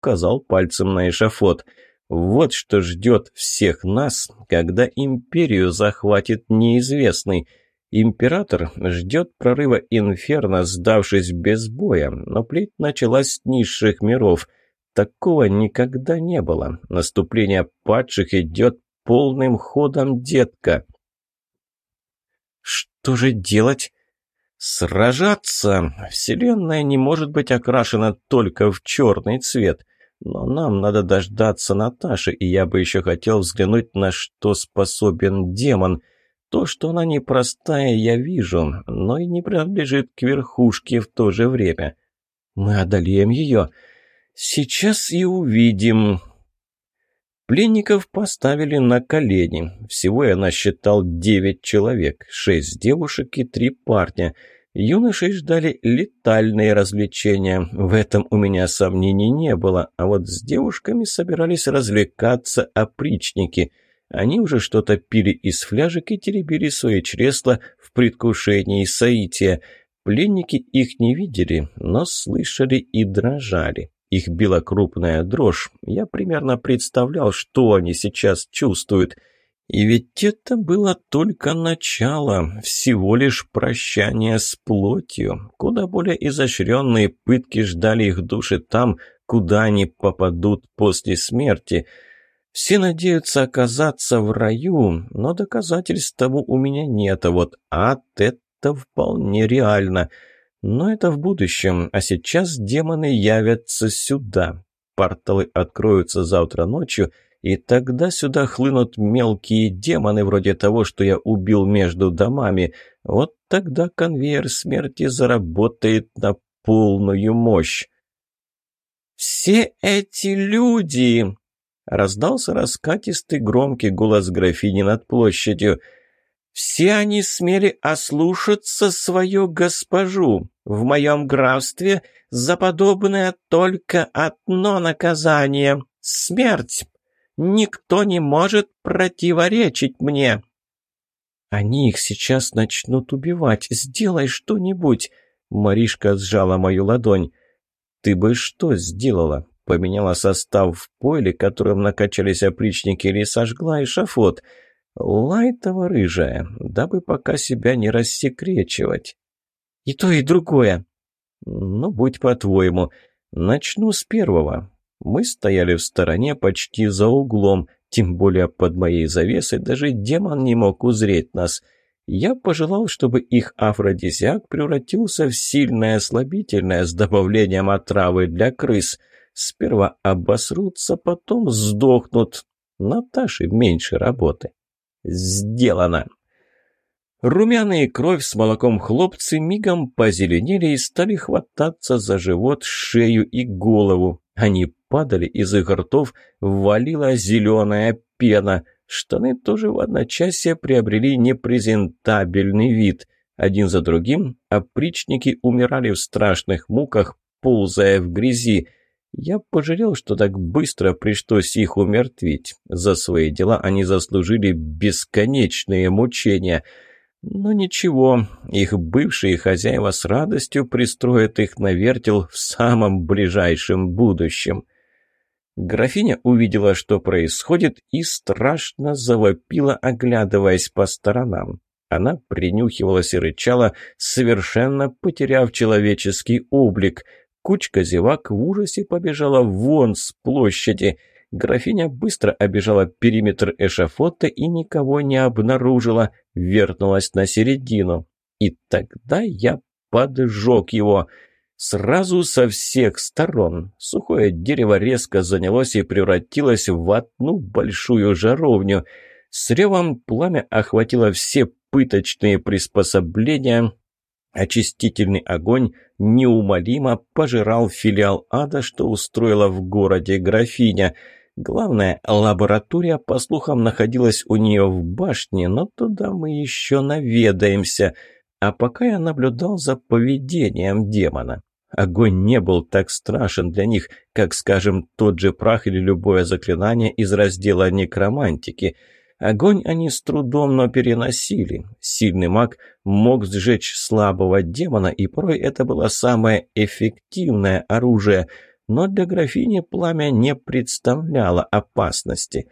указал пальцем на эшафот. «Вот что ждет всех нас, когда империю захватит неизвестный». Император ждет прорыва инферно, сдавшись без боя, но плеть началась с низших миров. Такого никогда не было. Наступление падших идет полным ходом, детка. Что же делать? Сражаться! Вселенная не может быть окрашена только в черный цвет. Но нам надо дождаться Наташи, и я бы еще хотел взглянуть, на что способен демон — то, что она непростая, я вижу, но и не принадлежит к верхушке в то же время. Мы одолеем ее. Сейчас и увидим. Пленников поставили на колени. Всего я насчитал девять человек, шесть девушек и три парня. Юношей ждали летальные развлечения. В этом у меня сомнений не было. А вот с девушками собирались развлекаться опричники — они уже что-то пили из фляжек и теребили свои чресла в предвкушении соития. Пленники их не видели, но слышали и дрожали. Их била крупная дрожь. Я примерно представлял, что они сейчас чувствуют. И ведь это было только начало, всего лишь прощание с плотью. Куда более изощренные пытки ждали их души там, куда они попадут после смерти – все надеются оказаться в раю, но доказательств тому у меня нет, а вот ад — это вполне реально. Но это в будущем, а сейчас демоны явятся сюда. Порталы откроются завтра ночью, и тогда сюда хлынут мелкие демоны, вроде того, что я убил между домами. Вот тогда конвейер смерти заработает на полную мощь. «Все эти люди!» Раздался раскатистый громкий голос графини над площадью. «Все они смели ослушаться свою госпожу. В моем графстве за подобное только одно наказание — смерть. Никто не может противоречить мне». «Они их сейчас начнут убивать. Сделай что-нибудь!» Маришка сжала мою ладонь. «Ты бы что сделала? поменяла состав в пойле, которым накачались опричники, или сожгла эшафот. Лайтова рыжая, дабы пока себя не рассекречивать. И то, и другое. Ну, будь по-твоему. Начну с первого. Мы стояли в стороне почти за углом, тем более под моей завесой даже демон не мог узреть нас. Я пожелал, чтобы их афродизиак превратился в сильное слабительное с добавлением отравы для крыс — Сперва обосрутся, потом сдохнут. Наташе меньше работы. Сделано. Румяные кровь с молоком хлопцы мигом позеленели и стали хвататься за живот, шею и голову. Они падали, из их ртов валила зеленая пена. Штаны тоже в одночасье приобрели непрезентабельный вид. Один за другим опричники умирали в страшных муках, ползая в грязи. Я пожалел, что так быстро пришлось их умертвить. За свои дела они заслужили бесконечные мучения. Но ничего, их бывшие хозяева с радостью пристроят их на вертел в самом ближайшем будущем. Графиня увидела, что происходит, и страшно завопила, оглядываясь по сторонам. Она принюхивалась и рычала, совершенно потеряв человеческий облик – Кучка зевак в ужасе побежала вон с площади. Графиня быстро обежала периметр эшафота и никого не обнаружила, вернулась на середину. И тогда я поджег его. Сразу со всех сторон. Сухое дерево резко занялось и превратилось в одну большую жаровню. С ревом пламя охватило все пыточные приспособления, Очистительный огонь неумолимо пожирал филиал ада, что устроила в городе графиня. Главная лаборатория, по слухам, находилась у нее в башне, но туда мы еще наведаемся. А пока я наблюдал за поведением демона. Огонь не был так страшен для них, как, скажем, тот же прах или любое заклинание из раздела некромантики – Огонь они с трудом, но переносили. Сильный маг мог сжечь слабого демона, и порой это было самое эффективное оружие. но для графини пламя не представляло опасности.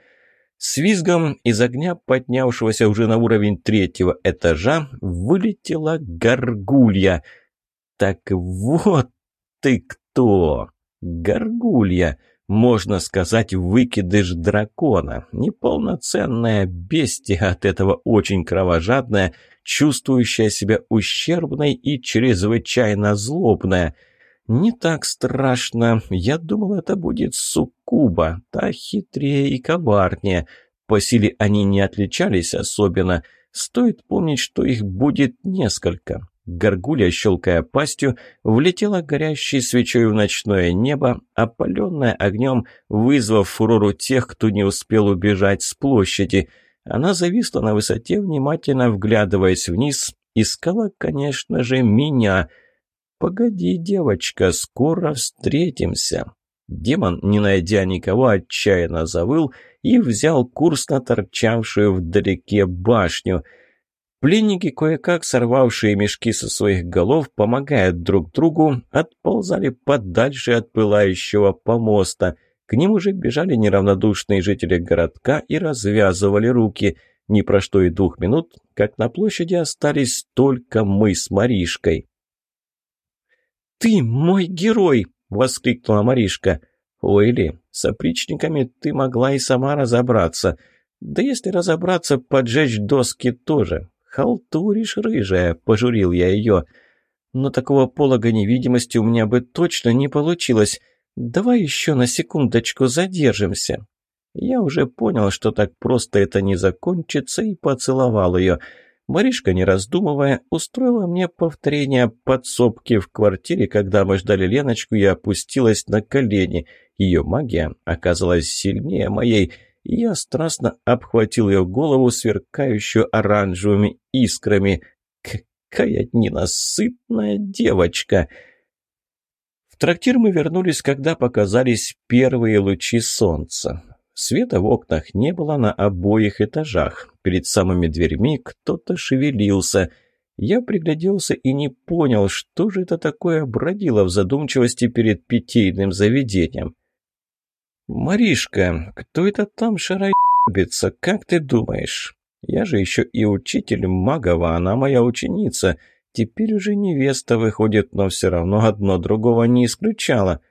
С визгом из огня, поднявшегося уже на уровень третьего этажа, вылетела горгулья. «Так вот ты кто! Горгулья!» можно сказать, выкидыш дракона. Неполноценная бестия от этого очень кровожадная, чувствующая себя ущербной и чрезвычайно злобная. Не так страшно. Я думал, это будет суккуба, та хитрее и коварнее. По силе они не отличались особенно. Стоит помнить, что их будет несколько. Горгулья, щелкая пастью, влетела горящей свечой в ночное небо, опаленная огнем, вызвав фурору тех, кто не успел убежать с площади. Она зависла на высоте, внимательно вглядываясь вниз, искала, конечно же, меня. «Погоди, девочка, скоро встретимся». Демон, не найдя никого, отчаянно завыл и взял курс на торчавшую вдалеке башню – Пленники, кое-как сорвавшие мешки со своих голов, помогая друг другу, отползали подальше от пылающего помоста. К ним уже бежали неравнодушные жители городка и развязывали руки. Не прошло и двух минут, как на площади остались только мы с Маришкой. «Ты мой герой!» — воскликнула Маришка. «Ой ли, с опричниками ты могла и сама разобраться. Да если разобраться, поджечь доски тоже. «Халтуришь, рыжая!» – пожурил я ее. «Но такого полога невидимости у меня бы точно не получилось. Давай еще на секундочку задержимся». Я уже понял, что так просто это не закончится, и поцеловал ее. Маришка, не раздумывая, устроила мне повторение подсобки в квартире, когда мы ждали Леночку, и опустилась на колени. Ее магия оказалась сильнее моей – я страстно обхватил ее голову, сверкающую оранжевыми искрами. Какая ненасытная девочка! В трактир мы вернулись, когда показались первые лучи солнца. Света в окнах не было на обоих этажах. Перед самыми дверьми кто-то шевелился. Я пригляделся и не понял, что же это такое бродило в задумчивости перед питейным заведением. «Маришка, кто это там шароебится, как ты думаешь? Я же еще и учитель Магова, она моя ученица. Теперь уже невеста выходит, но все равно одно другого не исключало».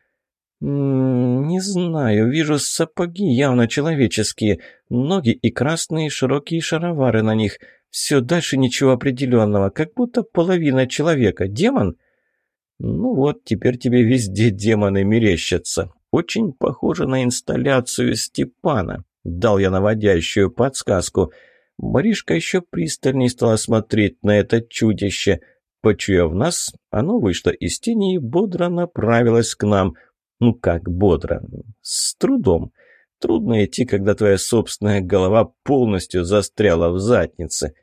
М -м, «Не знаю, вижу сапоги явно человеческие, ноги и красные широкие шаровары на них. Все дальше ничего определенного, как будто половина человека. Демон?» «Ну вот, теперь тебе везде демоны мерещатся. Очень похоже на инсталляцию Степана. Дал я наводящую подсказку. Маришка еще пристальнее стала смотреть на это чудище. Почуяв нас, оно вышло из тени и бодро направилось к нам. Ну как бодро? С трудом. Трудно идти, когда твоя собственная голова полностью застряла в заднице.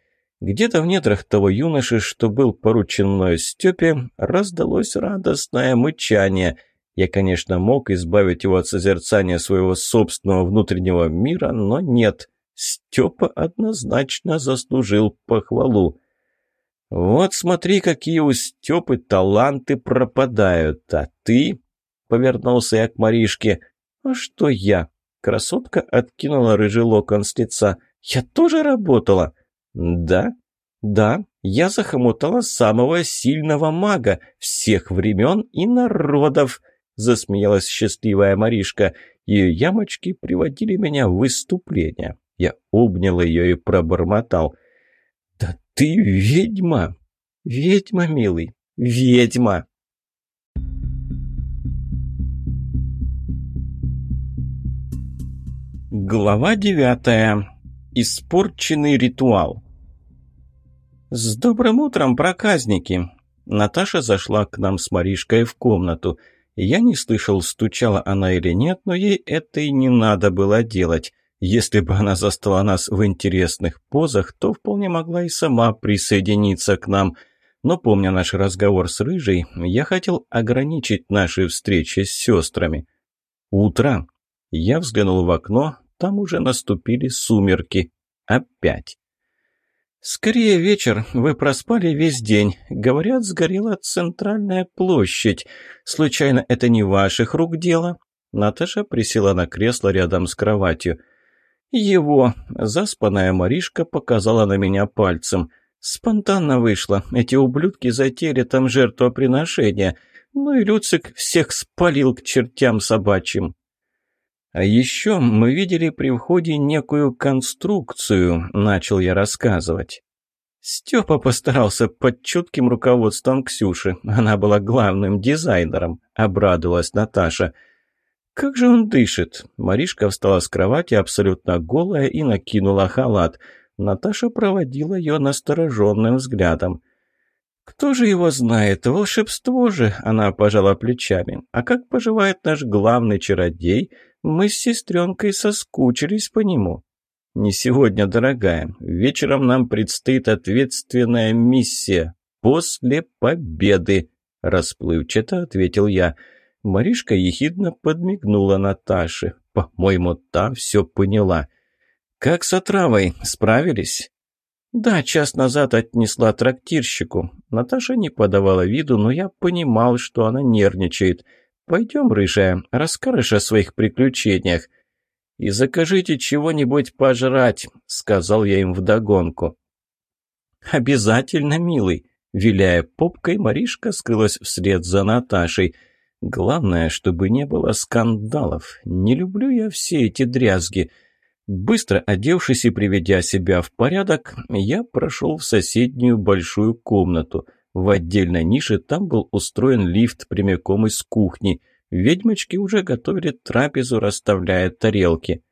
Где-то в нетрах того юноши, что был поручен мною Степе, раздалось радостное мычание — я, конечно, мог избавить его от созерцания своего собственного внутреннего мира, но нет. Степа однозначно заслужил похвалу. «Вот смотри, какие у Степы таланты пропадают, а ты...» — повернулся я к Маришке. «А что я?» — красотка откинула рыжий локон с лица. «Я тоже работала?» «Да?» «Да, я захомутала самого сильного мага всех времен и народов!» — засмеялась счастливая Маришка. Ее ямочки приводили меня в выступление. Я обнял ее и пробормотал. «Да ты ведьма! Ведьма, милый, ведьма!» Глава девятая. Испорченный ритуал. «С добрым утром, проказники!» Наташа зашла к нам с Маришкой в комнату – я не слышал, стучала она или нет, но ей это и не надо было делать. Если бы она застала нас в интересных позах, то вполне могла и сама присоединиться к нам. Но помня наш разговор с Рыжей, я хотел ограничить наши встречи с сестрами. Утро. Я взглянул в окно, там уже наступили сумерки. Опять. «Скорее вечер. Вы проспали весь день. Говорят, сгорела центральная площадь. Случайно это не ваших рук дело?» Наташа присела на кресло рядом с кроватью. «Его!» – заспанная Маришка показала на меня пальцем. «Спонтанно вышло. Эти ублюдки затеяли там жертвоприношение. Ну и Люцик всех спалил к чертям собачьим». «А еще мы видели при входе некую конструкцию», — начал я рассказывать. Степа постарался под чутким руководством Ксюши. Она была главным дизайнером, — обрадовалась Наташа. «Как же он дышит?» Маришка встала с кровати, абсолютно голая, и накинула халат. Наташа проводила ее настороженным взглядом. «Кто же его знает? Волшебство же!» Она пожала плечами. «А как поживает наш главный чародей? Мы с сестренкой соскучились по нему. Не сегодня, дорогая. Вечером нам предстоит ответственная миссия. После победы, расплывчато ответил я. Маришка ехидно подмигнула Наташе. По-моему, та все поняла. «Как с отравой? Справились?» «Да, час назад отнесла трактирщику. Наташа не подавала виду, но я понимал, что она нервничает. «Пойдем, рыжая, расскажешь о своих приключениях. И закажите чего-нибудь пожрать», — сказал я им вдогонку. «Обязательно, милый», — виляя попкой, Маришка скрылась вслед за Наташей. «Главное, чтобы не было скандалов. Не люблю я все эти дрязги». Быстро одевшись и приведя себя в порядок, я прошел в соседнюю большую комнату — в отдельной нише там был устроен лифт прямиком из кухни. Ведьмочки уже готовили трапезу, расставляя тарелки.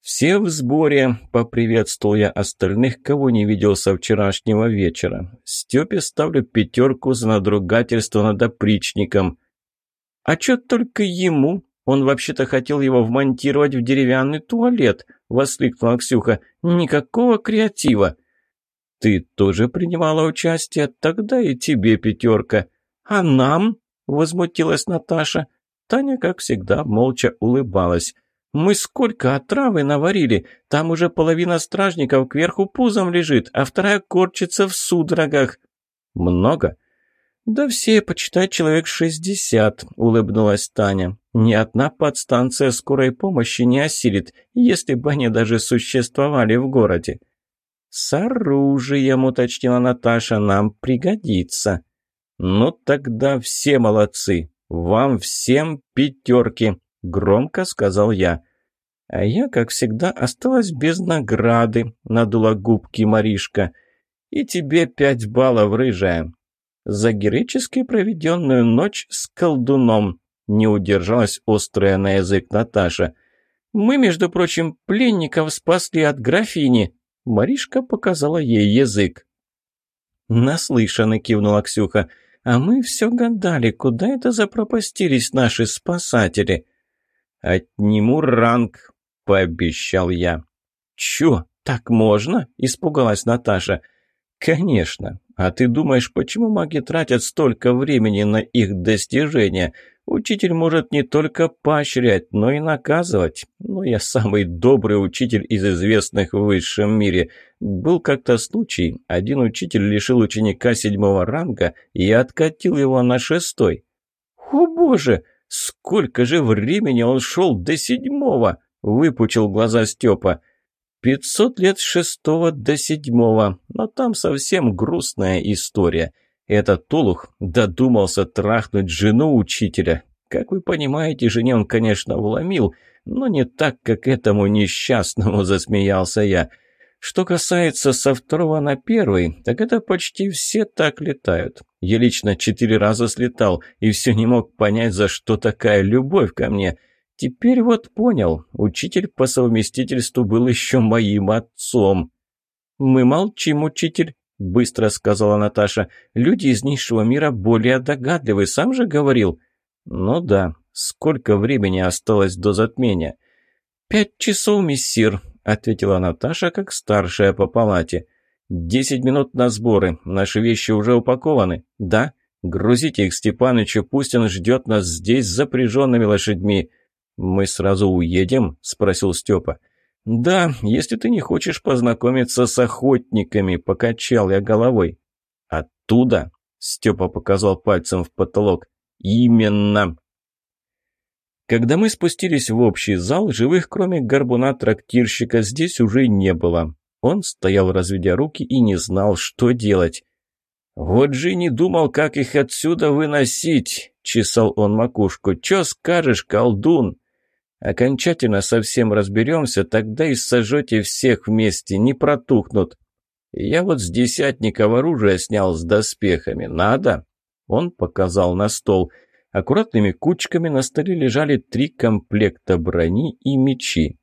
«Все в сборе», — поприветствовал я остальных, кого не видел со вчерашнего вечера. Степе ставлю пятерку за надругательство над опричником. «А чё только ему? Он вообще-то хотел его вмонтировать в деревянный туалет», — воскликнула Ксюха. «Никакого креатива». «Ты тоже принимала участие? Тогда и тебе пятерка». «А нам?» – возмутилась Наташа. Таня, как всегда, молча улыбалась. «Мы сколько отравы наварили? Там уже половина стражников кверху пузом лежит, а вторая корчится в судорогах». «Много?» «Да все, почитай, человек шестьдесят», — улыбнулась Таня. «Ни одна подстанция скорой помощи не осилит, если бы они даже существовали в городе». «С оружием», — уточнила Наташа, — «нам пригодится». «Ну тогда все молодцы. Вам всем пятерки», — громко сказал я. «А я, как всегда, осталась без награды», — надула губки Маришка. «И тебе пять баллов, рыжая». «За героически проведенную ночь с колдуном», — не удержалась острая на язык Наташа. «Мы, между прочим, пленников спасли от графини», Маришка показала ей язык. «Наслышаны», — кивнула Ксюха. «А мы все гадали, куда это запропастились наши спасатели?» «Отниму ранг», — пообещал я. «Чё, так можно?» — испугалась Наташа. «Конечно. А ты думаешь, почему маги тратят столько времени на их достижения? Учитель может не только поощрять, но и наказывать. Но я самый добрый учитель из известных в высшем мире. Был как-то случай, один учитель лишил ученика седьмого ранга и откатил его на шестой. «О боже, сколько же времени он шел до седьмого!» — выпучил глаза Степа. «Пятьсот лет с шестого до седьмого, но там совсем грустная история». Этот Тулух додумался трахнуть жену учителя. Как вы понимаете, жене он, конечно, вломил, но не так, как этому несчастному, засмеялся я. Что касается со второго на первый, так это почти все так летают. Я лично четыре раза слетал и все не мог понять, за что такая любовь ко мне. Теперь вот понял, учитель по совместительству был еще моим отцом. «Мы молчим, учитель», — быстро сказала Наташа. «Люди из низшего мира более догадливы, сам же говорил». «Ну да. Сколько времени осталось до затмения?» «Пять часов, мессир», — ответила Наташа, как старшая по палате. «Десять минут на сборы. Наши вещи уже упакованы?» «Да. Грузите их Степанычу, пусть он ждет нас здесь с запряженными лошадьми». «Мы сразу уедем?» — спросил Степа. «Да, если ты не хочешь познакомиться с охотниками», — покачал я головой. «Оттуда?» — Степа показал пальцем в потолок. «Именно!» Когда мы спустились в общий зал, живых, кроме горбуна-трактирщика, здесь уже не было. Он стоял, разведя руки, и не знал, что делать. «Вот же не думал, как их отсюда выносить!» — чесал он макушку. «Чё скажешь, колдун?» «Окончательно совсем разберемся, тогда и сожжете всех вместе, не протухнут». «Я вот с десятников оружие снял с доспехами. Надо?» Он показал на стол — Аккуратными кучками на столе лежали три комплекта брони и мечи.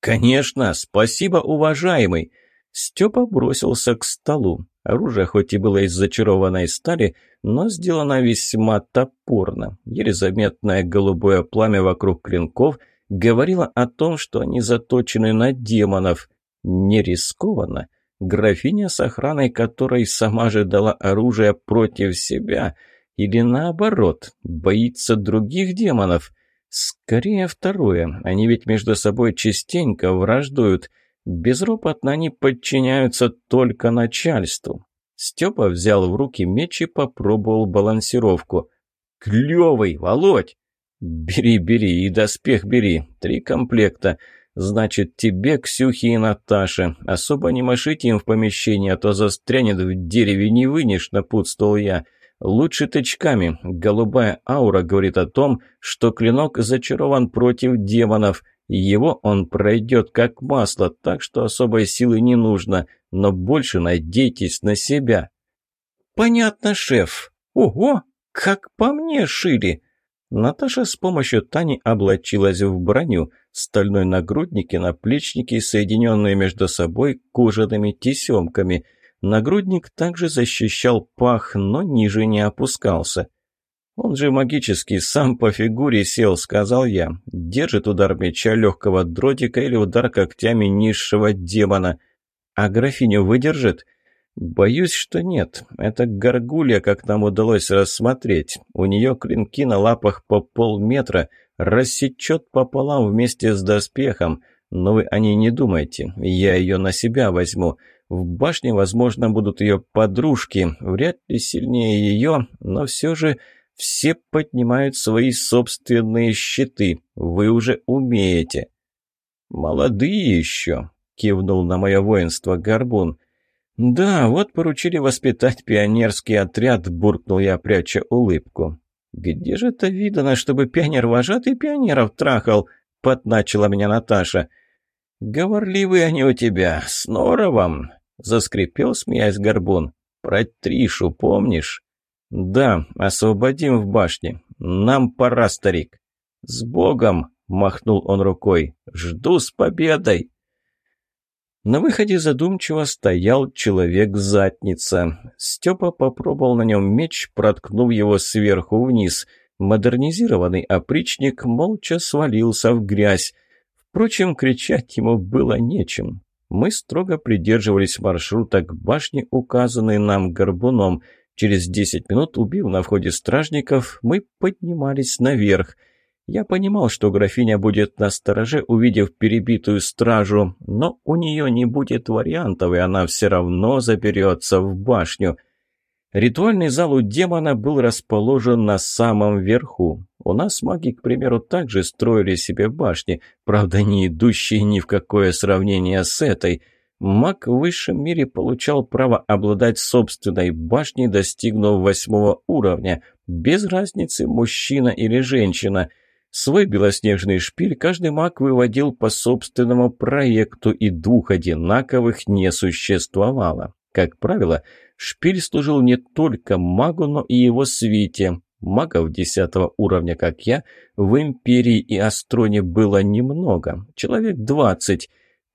«Конечно! Спасибо, уважаемый!» Степа бросился к столу. Оружие хоть и было из зачарованной стали, но сделано весьма топорно. Еле заметное голубое пламя вокруг клинков говорило о том, что они заточены на демонов. Не рискованно. Графиня с охраной, которой сама же дала оружие против себя – или наоборот, боится других демонов? Скорее второе. Они ведь между собой частенько враждуют. Безропотно они подчиняются только начальству. Степа взял в руки меч и попробовал балансировку. «Клевый, Володь!» «Бери, бери, и доспех бери. Три комплекта. Значит, тебе, Ксюхе и Наташе. Особо не машите им в помещении, а то застрянет в дереве, не вынешь, напутствовал я. Лучше тычками. Голубая аура говорит о том, что клинок зачарован против демонов. Его он пройдет как масло, так что особой силы не нужно. Но больше надейтесь на себя. «Понятно, шеф. Ого, как по мне шили!» Наташа с помощью Тани облачилась в броню, стальной нагрудник и наплечники, соединенные между собой кожаными тесемками – Нагрудник также защищал пах, но ниже не опускался. «Он же магический, сам по фигуре сел», — сказал я. «Держит удар меча легкого дротика или удар когтями низшего демона. А графиню выдержит?» «Боюсь, что нет. Это горгулья, как нам удалось рассмотреть. У нее клинки на лапах по полметра, рассечет пополам вместе с доспехом. Но вы о ней не думайте, я ее на себя возьму. В башне, возможно, будут ее подружки, вряд ли сильнее ее, но все же все поднимают свои собственные щиты. Вы уже умеете. «Молодые еще», — кивнул на мое воинство Горбун. «Да, вот поручили воспитать пионерский отряд», — буркнул я, пряча улыбку. «Где же это видано, чтобы пионер-вожатый пионеров трахал?» — подначила меня Наташа. «Говорливые они у тебя, с норовом. Заскрипел, смеясь горбун. «Про Тришу помнишь?» «Да, освободим в башне. Нам пора, старик». «С Богом!» — махнул он рукой. «Жду с победой!» На выходе задумчиво стоял человек-задница. Степа попробовал на нем меч, проткнув его сверху вниз. Модернизированный опричник молча свалился в грязь. Впрочем, кричать ему было нечем. Мы строго придерживались маршрута к башне, указанной нам горбуном. Через десять минут, убив на входе стражников, мы поднимались наверх. Я понимал, что графиня будет на стороже, увидев перебитую стражу, но у нее не будет вариантов, и она все равно заберется в башню. Ритуальный зал у демона был расположен на самом верху. У нас маги, к примеру, также строили себе башни, правда, не идущие ни в какое сравнение с этой. Маг в высшем мире получал право обладать собственной башней, достигнув восьмого уровня, без разницы, мужчина или женщина. Свой белоснежный шпиль каждый маг выводил по собственному проекту, и двух одинаковых не существовало. Как правило, шпиль служил не только магу, но и его свите. Магов десятого уровня, как я, в Империи и Астроне было немного, человек двадцать.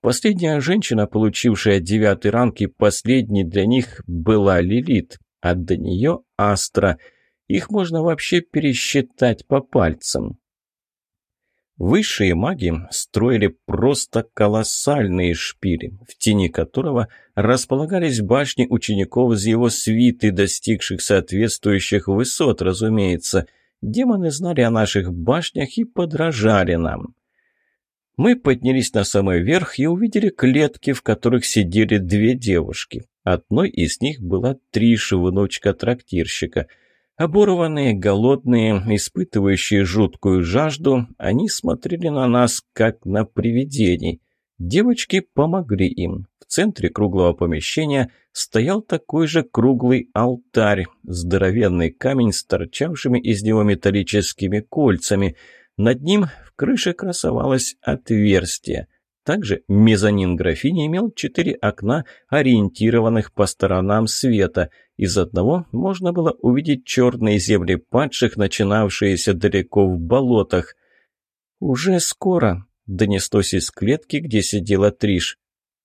Последняя женщина, получившая девятый ранг и последний для них, была Лилит, а до нее Астра. Их можно вообще пересчитать по пальцам. Высшие маги строили просто колоссальные шпили, в тени которого располагались башни учеников из его свиты, достигших соответствующих высот, разумеется. Демоны знали о наших башнях и подражали нам. Мы поднялись на самый верх и увидели клетки, в которых сидели две девушки. Одной из них была Триша, внучка трактирщика. Оборванные, голодные, испытывающие жуткую жажду, они смотрели на нас, как на привидений. Девочки помогли им. В центре круглого помещения стоял такой же круглый алтарь, здоровенный камень с торчавшими из него металлическими кольцами. Над ним в крыше красовалось отверстие. Также мезонин графини имел четыре окна, ориентированных по сторонам света. Из одного можно было увидеть черные земли падших, начинавшиеся далеко в болотах. «Уже скоро», — донеслось из клетки, где сидела Триш.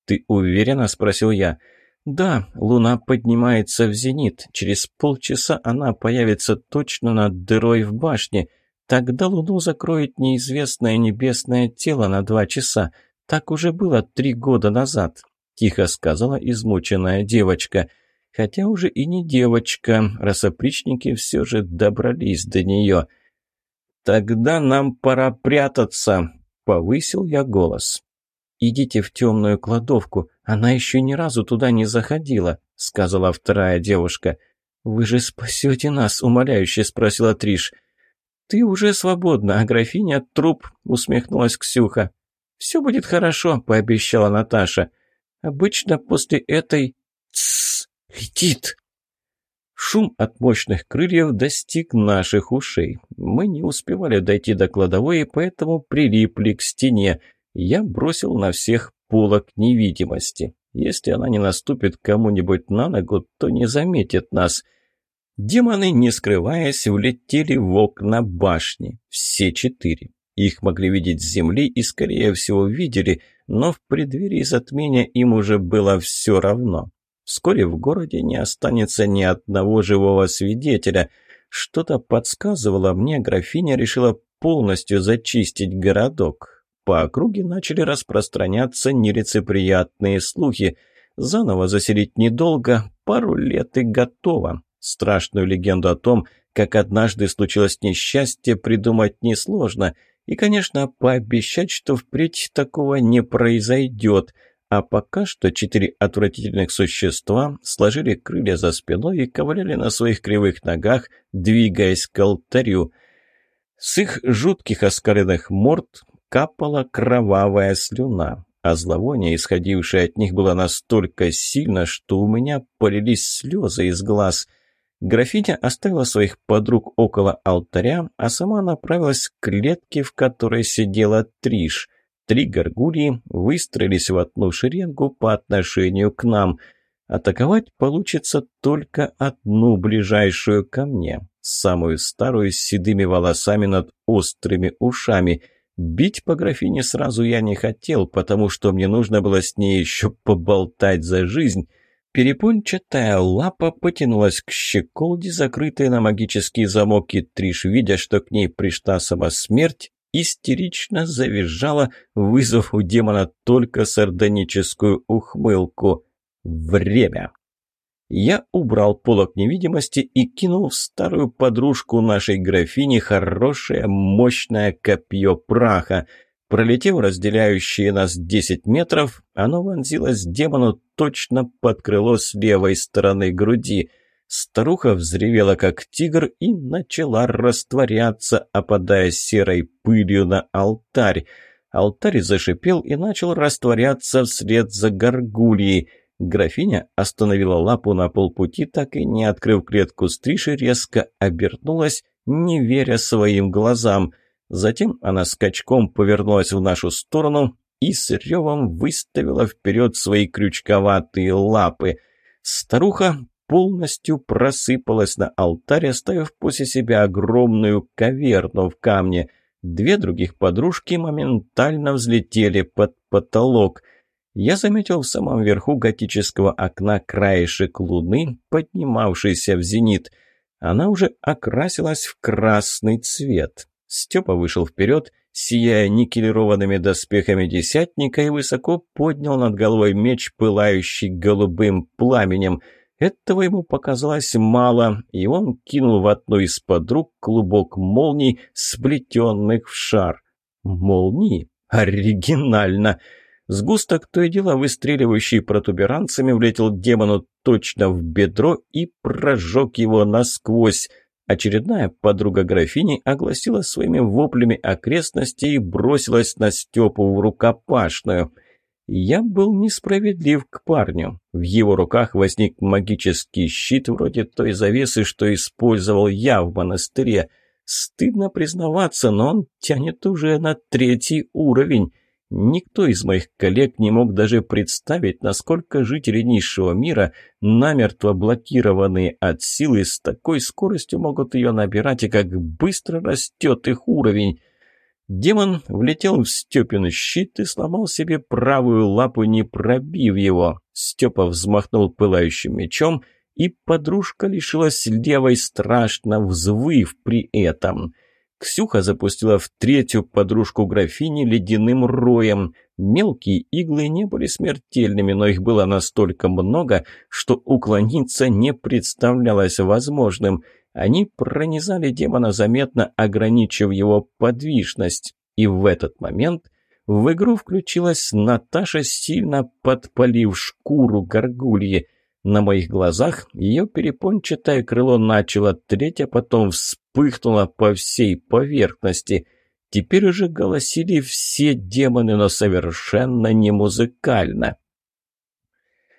«Ты уверена?» — спросил я. «Да, луна поднимается в зенит. Через полчаса она появится точно над дырой в башне. Тогда луну закроет неизвестное небесное тело на два часа. Так уже было три года назад», — тихо сказала измученная девочка. Хотя уже и не девочка, раз опричники все же добрались до нее. «Тогда нам пора прятаться», — повысил я голос. «Идите в темную кладовку, она еще ни разу туда не заходила», — сказала вторая девушка. «Вы же спасете нас?» — умоляюще спросила Триш. «Ты уже свободна, а графиня — труп», — усмехнулась Ксюха. «Все будет хорошо», — пообещала Наташа. «Обычно после этой...» «Тссс! Летит!» Шум от мощных крыльев достиг наших ушей. Мы не успевали дойти до кладовой, поэтому прилипли к стене. Я бросил на всех полок невидимости. Если она не наступит кому-нибудь на ногу, то не заметит нас. Демоны, не скрываясь, влетели в окна башни. Все четыре. Их могли видеть с земли и, скорее всего, видели, но в преддверии затмения им уже было все равно. Вскоре в городе не останется ни одного живого свидетеля. Что-то подсказывало мне, графиня решила полностью зачистить городок. По округе начали распространяться нелицеприятные слухи. Заново заселить недолго, пару лет и готово. Страшную легенду о том, как однажды случилось несчастье, придумать несложно – и, конечно, пообещать, что впредь такого не произойдет. А пока что четыре отвратительных существа сложили крылья за спиной и ковыляли на своих кривых ногах, двигаясь к алтарю. С их жутких оскаленных морд капала кровавая слюна, а зловоние, исходившее от них, было настолько сильно, что у меня полились слезы из глаз – Графиня оставила своих подруг около алтаря, а сама направилась к клетке, в которой сидела Триш. Три горгульи выстроились в одну шеренгу по отношению к нам. Атаковать получится только одну ближайшую ко мне, самую старую с седыми волосами над острыми ушами. Бить по графине сразу я не хотел, потому что мне нужно было с ней еще поболтать за жизнь, Перепончатая лапа потянулась к щеколде, закрытой на магический замок, и Триш, видя, что к ней пришла сама смерть, истерично завизжала, вызвав у демона только сардоническую ухмылку. Время. Я убрал полок невидимости и кинул в старую подружку нашей графини хорошее мощное копье праха — Пролетев разделяющие нас 10 метров, оно вонзилось демону точно под крыло с левой стороны груди. Старуха взревела, как тигр, и начала растворяться, опадая серой пылью на алтарь. Алтарь зашипел и начал растворяться вслед за горгульей. Графиня остановила лапу на полпути, так и не открыв клетку стриши, резко обернулась, не веря своим глазам — Затем она скачком повернулась в нашу сторону и с ревом выставила вперед свои крючковатые лапы. Старуха полностью просыпалась на алтарь, оставив после себя огромную каверну в камне. Две других подружки моментально взлетели под потолок. Я заметил в самом верху готического окна краешек луны, поднимавшийся в зенит. Она уже окрасилась в красный цвет. Степа вышел вперед, сияя никелированными доспехами десятника, и высоко поднял над головой меч, пылающий голубым пламенем. Этого ему показалось мало, и он кинул в одну из подруг клубок молний, сплетенных в шар. Молнии Оригинально! Сгусток то и дело выстреливающий протуберанцами влетел демону точно в бедро и прожег его насквозь. Очередная подруга графини огласила своими воплями окрестности и бросилась на Степу в рукопашную. Я был несправедлив к парню. В его руках возник магический щит вроде той завесы, что использовал я в монастыре. Стыдно признаваться, но он тянет уже на третий уровень. Никто из моих коллег не мог даже представить, насколько жители низшего мира, намертво блокированные от силы, с такой скоростью могут ее набирать и как быстро растет их уровень. Демон влетел в Степин щит и сломал себе правую лапу, не пробив его. Степа взмахнул пылающим мечом, и подружка лишилась левой, страшно взвыв при этом — Ксюха запустила в третью подружку графини ледяным роем. Мелкие иглы не были смертельными, но их было настолько много, что уклониться не представлялось возможным. Они пронизали демона, заметно ограничив его подвижность. И в этот момент в игру включилась Наташа, сильно подпалив шкуру горгульи. На моих глазах ее перепончатое крыло начало треть, а потом вспыхнуло по всей поверхности. Теперь уже голосили все демоны, но совершенно не музыкально.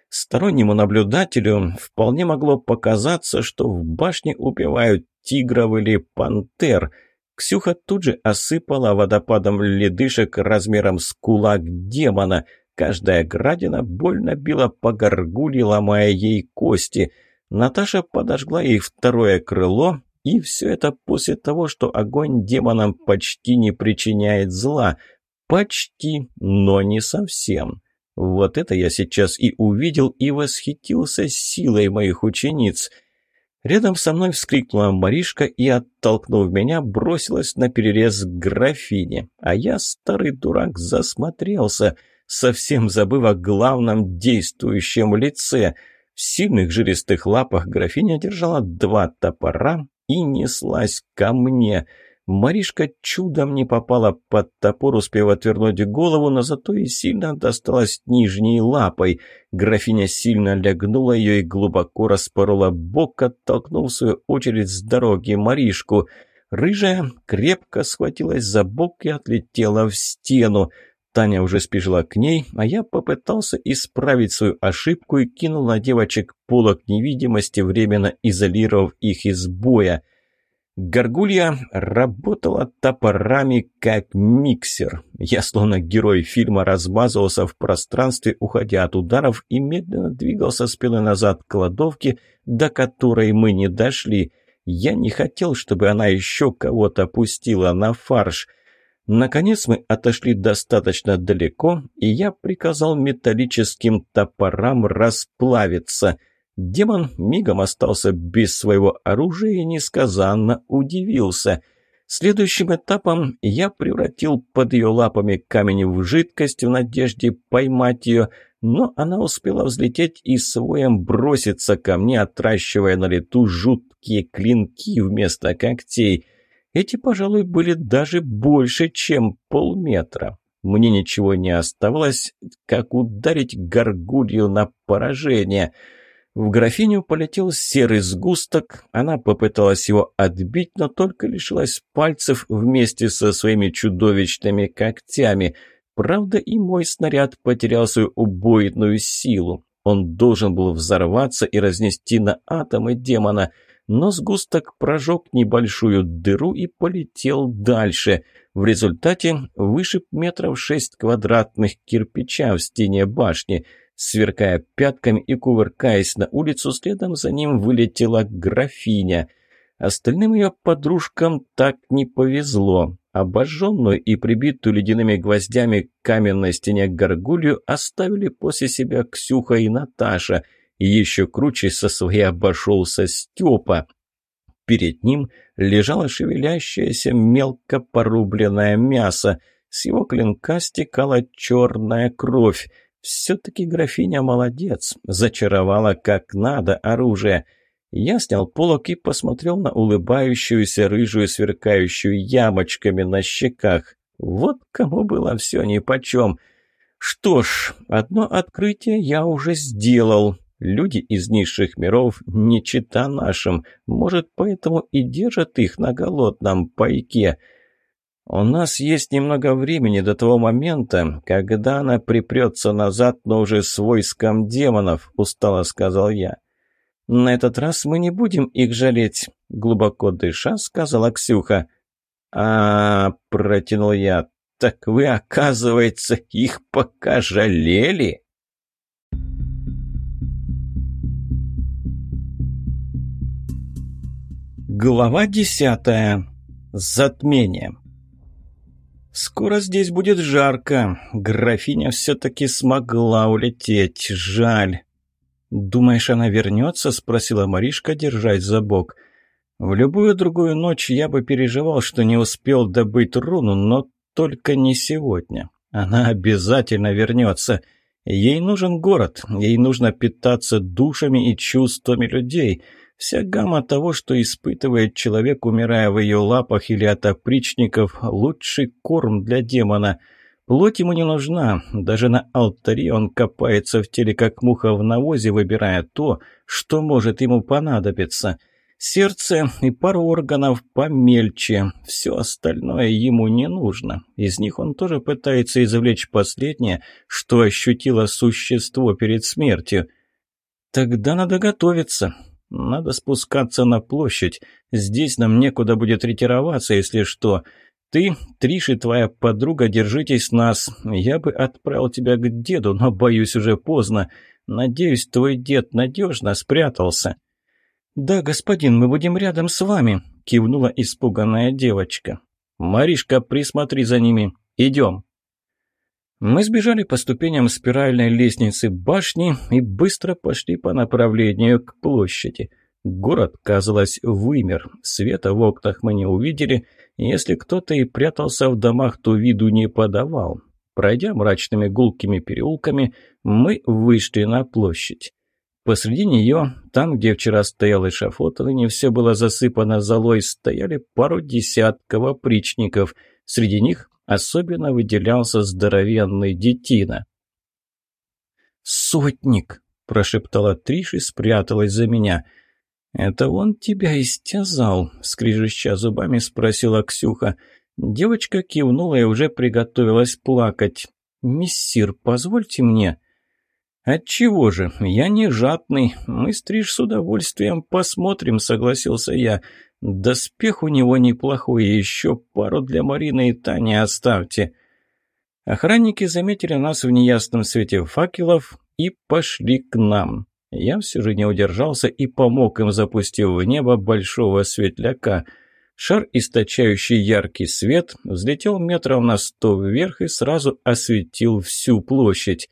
Стороннему наблюдателю вполне могло показаться, что в башне убивают тигров или пантер. Ксюха тут же осыпала водопадом ледышек размером с кулак демона – Каждая градина больно била по горгуле, ломая ей кости. Наташа подожгла ей второе крыло, и все это после того, что огонь демонам почти не причиняет зла. Почти, но не совсем. Вот это я сейчас и увидел, и восхитился силой моих учениц. Рядом со мной вскрикнула Маришка и, оттолкнув меня, бросилась на перерез к графине. А я, старый дурак, засмотрелся — совсем забыв о главном действующем лице. В сильных жилистых лапах графиня держала два топора и неслась ко мне. Маришка чудом не попала под топор, успев отвернуть голову, но зато и сильно досталась нижней лапой. Графиня сильно лягнула ее и глубоко распорола бок, оттолкнув в свою очередь с дороги Маришку. Рыжая крепко схватилась за бок и отлетела в стену. Таня уже спешила к ней, а я попытался исправить свою ошибку и кинул на девочек полок невидимости, временно изолировав их из боя. Горгулья работала топорами как миксер. Я, словно герой фильма, размазывался в пространстве, уходя от ударов, и медленно двигался спиной назад к кладовке, до которой мы не дошли. Я не хотел, чтобы она еще кого-то пустила на фарш — Наконец мы отошли достаточно далеко, и я приказал металлическим топорам расплавиться. Демон мигом остался без своего оружия и несказанно удивился. Следующим этапом я превратил под ее лапами камень в жидкость в надежде поймать ее, но она успела взлететь и своем броситься ко мне, отращивая на лету жуткие клинки вместо когтей — эти, пожалуй, были даже больше, чем полметра. Мне ничего не оставалось, как ударить горгулью на поражение. В графиню полетел серый сгусток, она попыталась его отбить, но только лишилась пальцев вместе со своими чудовищными когтями. Правда, и мой снаряд потерял свою убойную силу. Он должен был взорваться и разнести на атомы демона — но сгусток прожег небольшую дыру и полетел дальше. В результате вышиб метров шесть квадратных кирпича в стене башни. Сверкая пятками и кувыркаясь на улицу, следом за ним вылетела графиня. Остальным ее подружкам так не повезло. Обожженную и прибитую ледяными гвоздями к каменной стене горгулью оставили после себя Ксюха и Наташа – и еще круче со своей обошелся Степа. Перед ним лежало шевелящееся мелко порубленное мясо. С его клинка стекала черная кровь. Все-таки графиня молодец, зачаровала как надо оружие. Я снял полок и посмотрел на улыбающуюся рыжую, сверкающую ямочками на щеках. Вот кому было все нипочем. Что ж, одно открытие я уже сделал. Люди из низших миров не чита нашим, может, поэтому и держат их на голодном пайке. У нас есть немного времени до того момента, когда она припрется назад, но уже с войском демонов, устало сказал я. На этот раз мы не будем их жалеть, глубоко дыша, сказала Ксюха. А, протянул я. Так вы, оказывается, их пока жалели? Глава десятая. Затмение. «Скоро здесь будет жарко. Графиня все-таки смогла улететь. Жаль». «Думаешь, она вернется?» – спросила Маришка, держась за бок. «В любую другую ночь я бы переживал, что не успел добыть руну, но только не сегодня. Она обязательно вернется. Ей нужен город, ей нужно питаться душами и чувствами людей». Вся гамма того, что испытывает человек, умирая в ее лапах или от опричников, лучший корм для демона. Плоть ему не нужна, даже на алтаре он копается в теле, как муха в навозе, выбирая то, что может ему понадобиться. Сердце и пару органов помельче, все остальное ему не нужно. Из них он тоже пытается извлечь последнее, что ощутило существо перед смертью. Тогда надо готовиться. Надо спускаться на площадь. Здесь нам некуда будет ретироваться, если что. Ты, Триш и твоя подруга, держитесь нас. Я бы отправил тебя к деду, но, боюсь, уже поздно. Надеюсь, твой дед надежно спрятался». «Да, господин, мы будем рядом с вами», — кивнула испуганная девочка. «Маришка, присмотри за ними. Идем». Мы сбежали по ступеням спиральной лестницы башни и быстро пошли по направлению к площади. Город, казалось, вымер. Света в окнах мы не увидели. Если кто-то и прятался в домах, то виду не подавал. Пройдя мрачными гулкими переулками, мы вышли на площадь. Посреди нее, там, где вчера стоял эшафот, ныне все было засыпано золой, стояли пару десятков опричников. Среди них Особенно выделялся здоровенный детина. «Сотник!» – прошептала Триш и спряталась за меня. «Это он тебя истязал?» – скрижища зубами спросила Ксюха. Девочка кивнула и уже приготовилась плакать. «Мессир, позвольте мне». «Отчего же? Я не жадный. Мы стриж с удовольствием посмотрим», — согласился я. Доспех у него неплохой, еще пару для Марины и Тани оставьте. Охранники заметили нас в неясном свете факелов и пошли к нам. Я все же не удержался и помог им, запустив в небо большого светляка. Шар, источающий яркий свет, взлетел метров на сто вверх и сразу осветил всю площадь.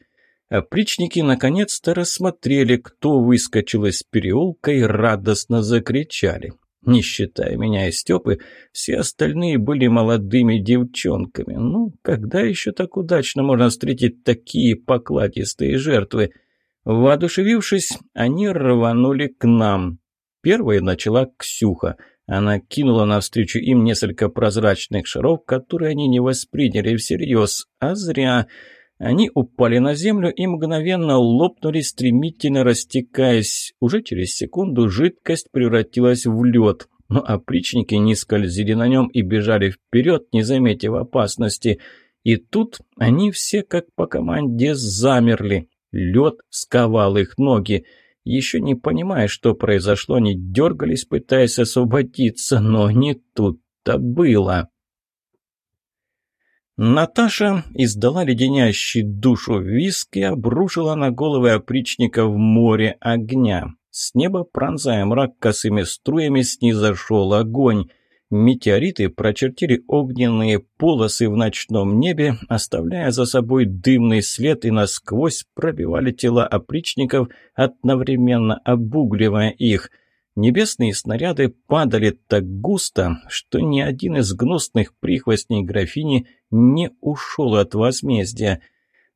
Опричники наконец-то рассмотрели, кто выскочил из переулка и радостно закричали. Не считая меня и Степы, все остальные были молодыми девчонками. Ну, когда еще так удачно можно встретить такие покладистые жертвы? Воодушевившись, они рванули к нам. Первой начала Ксюха. Она кинула навстречу им несколько прозрачных шаров, которые они не восприняли всерьез. А зря... Они упали на землю и мгновенно лопнули, стремительно растекаясь. Уже через секунду жидкость превратилась в лед. Но опричники не скользили на нем и бежали вперед, не заметив опасности. И тут они все, как по команде, замерли. Лед сковал их ноги. Еще не понимая, что произошло, они дергались, пытаясь освободиться, но не тут-то было. Наташа издала леденящий душу виск и обрушила на головы опричников море огня. С неба, пронзая мрак косыми струями, снизошел огонь. Метеориты прочертили огненные полосы в ночном небе, оставляя за собой дымный след и насквозь пробивали тела опричников, одновременно обугливая их – Небесные снаряды падали так густо, что ни один из гнусных прихвостней графини не ушел от возмездия.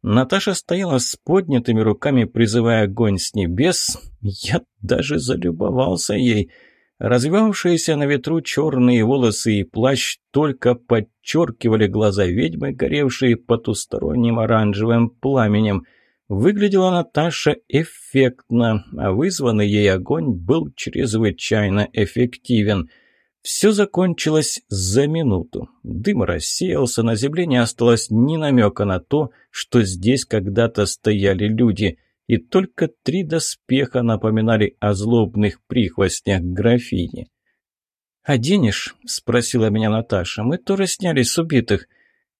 Наташа стояла с поднятыми руками, призывая огонь с небес. Я даже залюбовался ей. Развивавшиеся на ветру черные волосы и плащ только подчеркивали глаза ведьмы, горевшие потусторонним оранжевым пламенем. Выглядела Наташа эффектно, а вызванный ей огонь был чрезвычайно эффективен. Все закончилось за минуту. Дым рассеялся, на земле не осталось ни намека на то, что здесь когда-то стояли люди – и только три доспеха напоминали о злобных прихвостнях графини. «Оденешь?» «А – спросила меня Наташа. «Мы тоже сняли с убитых».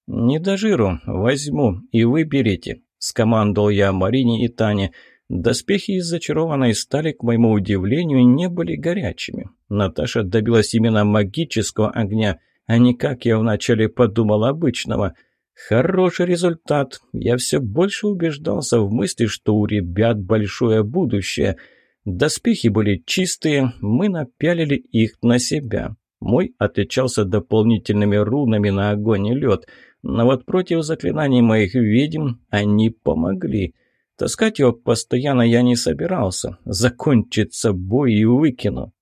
«Не до жиру, возьму, и вы берите», – скомандовал я Марине и Тане. Доспехи из зачарованной стали, к моему удивлению, не были горячими. Наташа добилась именно магического огня, а не, как я вначале подумал, обычного – Хороший результат. Я все больше убеждался в мысли, что у ребят большое будущее. Доспехи были чистые, мы напялили их на себя. Мой отличался дополнительными рунами на огонь и лед, но вот против заклинаний моих ведьм они помогли. Таскать его постоянно я не собирался. Закончится бой и выкину.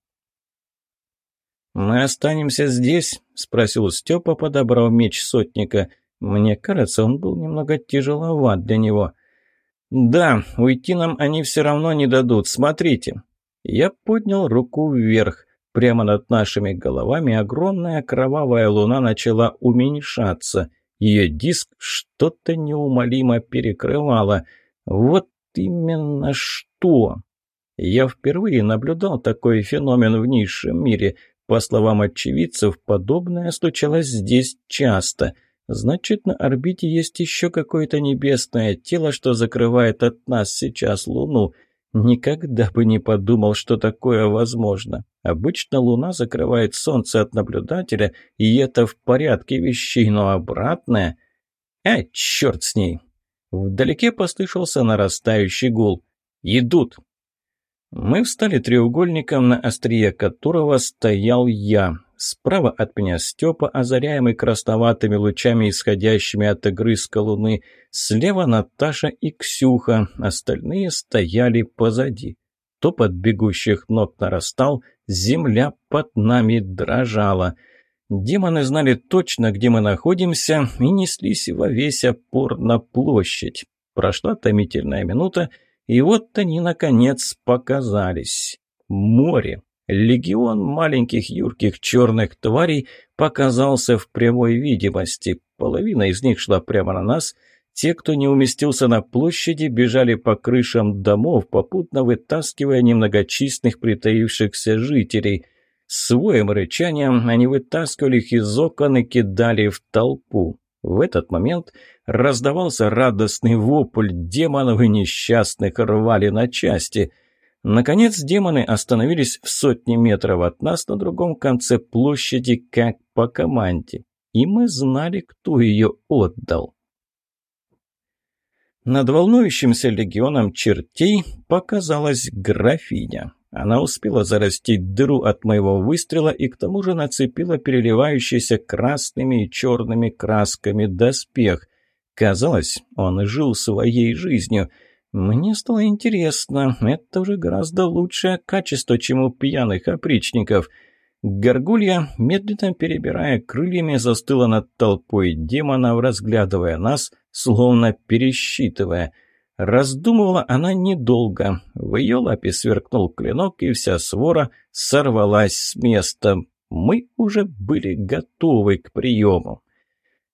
«Мы останемся здесь?» — спросил Степа, подобрав меч сотника — мне кажется, он был немного тяжеловат для него. «Да, уйти нам они все равно не дадут, смотрите». Я поднял руку вверх. Прямо над нашими головами огромная кровавая луна начала уменьшаться. Ее диск что-то неумолимо перекрывало. Вот именно что! Я впервые наблюдал такой феномен в низшем мире. По словам очевидцев, подобное случалось здесь часто – Значит, на орбите есть еще какое-то небесное тело, что закрывает от нас сейчас Луну. Никогда бы не подумал, что такое возможно. Обычно Луна закрывает Солнце от наблюдателя, и это в порядке вещей, но обратное... А, черт с ней! Вдалеке послышался нарастающий гул. «Идут!» Мы встали треугольником, на острие которого стоял я. Справа от меня Степа, озаряемый красноватыми лучами, исходящими от огрызка луны. Слева Наташа и Ксюха, остальные стояли позади. Топот бегущих ног нарастал, земля под нами дрожала. Демоны знали точно, где мы находимся, и неслись во весь опор на площадь. Прошла томительная минута, и вот они, наконец, показались. Море. Легион маленьких юрких черных тварей показался в прямой видимости. Половина из них шла прямо на нас. Те, кто не уместился на площади, бежали по крышам домов, попутно вытаскивая немногочисленных притаившихся жителей. Своим рычанием они вытаскивали их из окон и кидали в толпу. В этот момент раздавался радостный вопль демонов и несчастных рвали на части – Наконец демоны остановились в сотне метров от нас на другом конце площади, как по команде. И мы знали, кто ее отдал. Над волнующимся легионом чертей показалась графиня. Она успела зарастить дыру от моего выстрела и к тому же нацепила переливающийся красными и черными красками доспех. Казалось, он жил своей жизнью — мне стало интересно, это уже гораздо лучшее качество, чем у пьяных опричников. Горгулья, медленно перебирая крыльями, застыла над толпой демонов, разглядывая нас, словно пересчитывая. Раздумывала она недолго. В ее лапе сверкнул клинок, и вся свора сорвалась с места. Мы уже были готовы к приему.